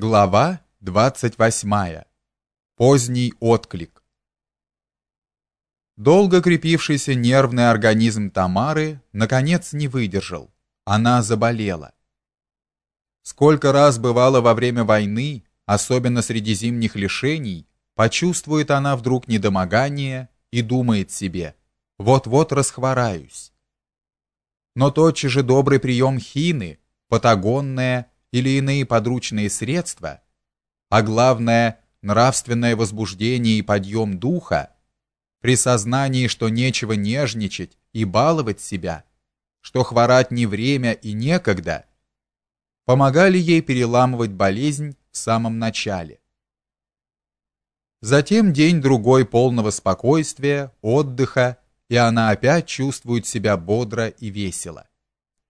Глава 28. Поздний отклик. Долго крепившийся нервный организм Тамары наконец не выдержал. Она заболела. Сколько раз бывало во время войны, особенно среди зимних лишений, почувствует она вдруг недомогание и думает себе: вот-вот расхвораюсь. Но тотчас же добрый прием хины, патагонная или иные подручные средства, а главное нравственное возбуждение и подъем духа, при сознании, что нечего нежничать и баловать себя, что хворать не время и некогда, помогали ей переламывать болезнь в самом начале. Затем день другой полного спокойствия, отдыха, и она опять чувствует себя бодро и весело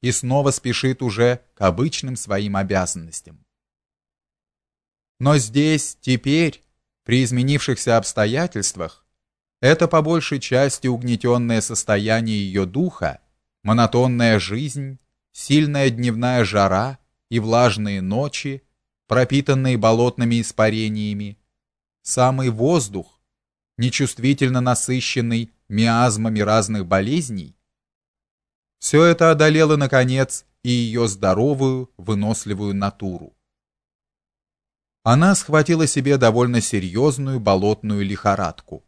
и снова спешит уже к обычным своим обязанностям. Но здесь, теперь, при изменившихся обстоятельствах, это по большей части угнетенное состояние ее духа, монотонная жизнь, сильная дневная жара и влажные ночи, пропитанные болотными испарениями, самый воздух, нечувствительно насыщенный миазмами разных болезней, все это одолело наконец и ее здоровую, выносливую натуру. Она схватила себе довольно серьезную болотную лихорадку.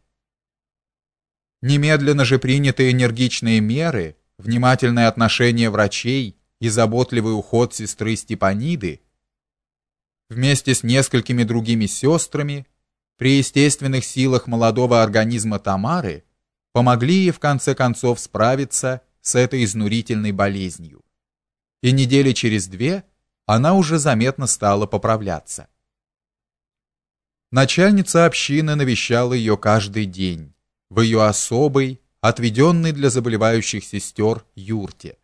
Немедленно же принятые энергичные меры, внимательное отношение врачей и заботливый уход сестры Степаниды вместе с несколькими другими сестрами при естественных силах молодого организма Тамары помогли ей в конце концов справиться с этой изнурительной болезнью. И недели через две она уже заметно стала поправляться. Начальница общины навещала ее каждый день в ее особой, отведенной для заболевающих сестер юрте.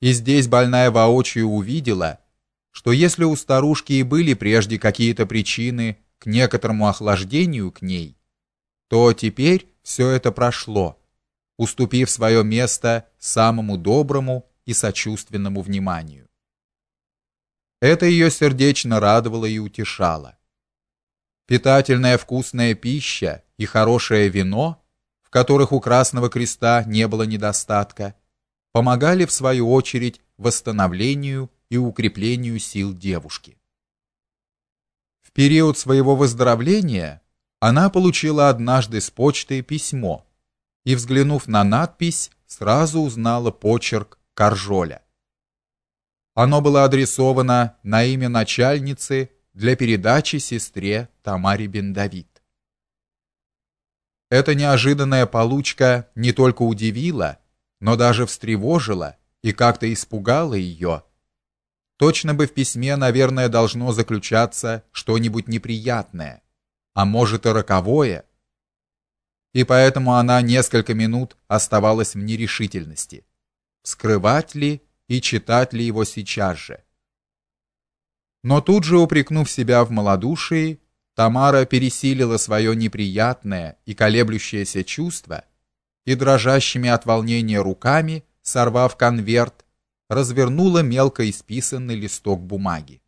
И здесь больная воочию увидела, что если у старушки и были прежде какие-то причины к некоторому охлаждению к ней, то теперь все это прошло уступив свое место самому доброму и сочувственному вниманию. Это ее сердечно радовало и утешало. Питательная вкусная пища и хорошее вино, в которых у Красного Креста не было недостатка, помогали в свою очередь восстановлению и укреплению сил девушки. В период своего выздоровления она получила однажды с почты письмо, и, взглянув на надпись, сразу узнала почерк Каржоля. Оно было адресовано на имя начальницы для передачи сестре Тамаре Бендавид. Эта неожиданная получка не только удивила, но даже встревожила и как-то испугала ее. Точно бы в письме, наверное, должно заключаться что-нибудь неприятное, а может и роковое, и поэтому она несколько минут оставалась в нерешительности, скрывать ли и читать ли его сейчас же. Но тут же упрекнув себя в малодушии, Тамара пересилила свое неприятное и колеблющееся чувство и дрожащими от волнения руками, сорвав конверт, развернула мелко исписанный листок бумаги.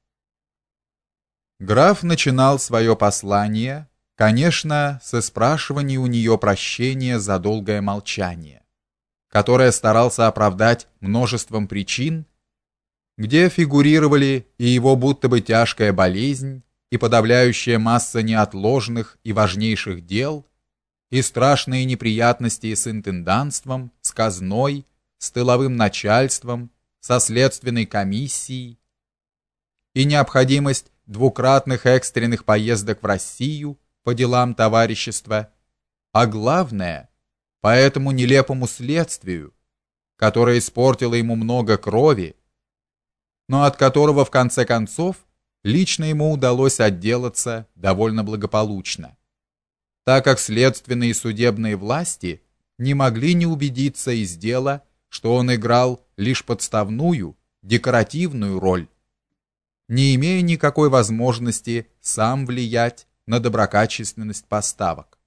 Граф начинал свое послание Конечно, со спрашиваний у нее прощения за долгое молчание, которое старался оправдать множеством причин, где фигурировали и его будто бы тяжкая болезнь, и подавляющая масса неотложных и важнейших дел, и страшные неприятности с интендантством, с казной, с тыловым начальством, со следственной комиссией, и необходимость двукратных экстренных поездок в Россию по делам товарищества, а главное, по этому нелепому следствию, которое испортило ему много крови, но от которого в конце концов лично ему удалось отделаться довольно благополучно, так как следственные и судебные власти не могли не убедиться из дела, что он играл лишь подставную, декоративную роль, не имея никакой возможности сам влиять на доброкачественность поставок.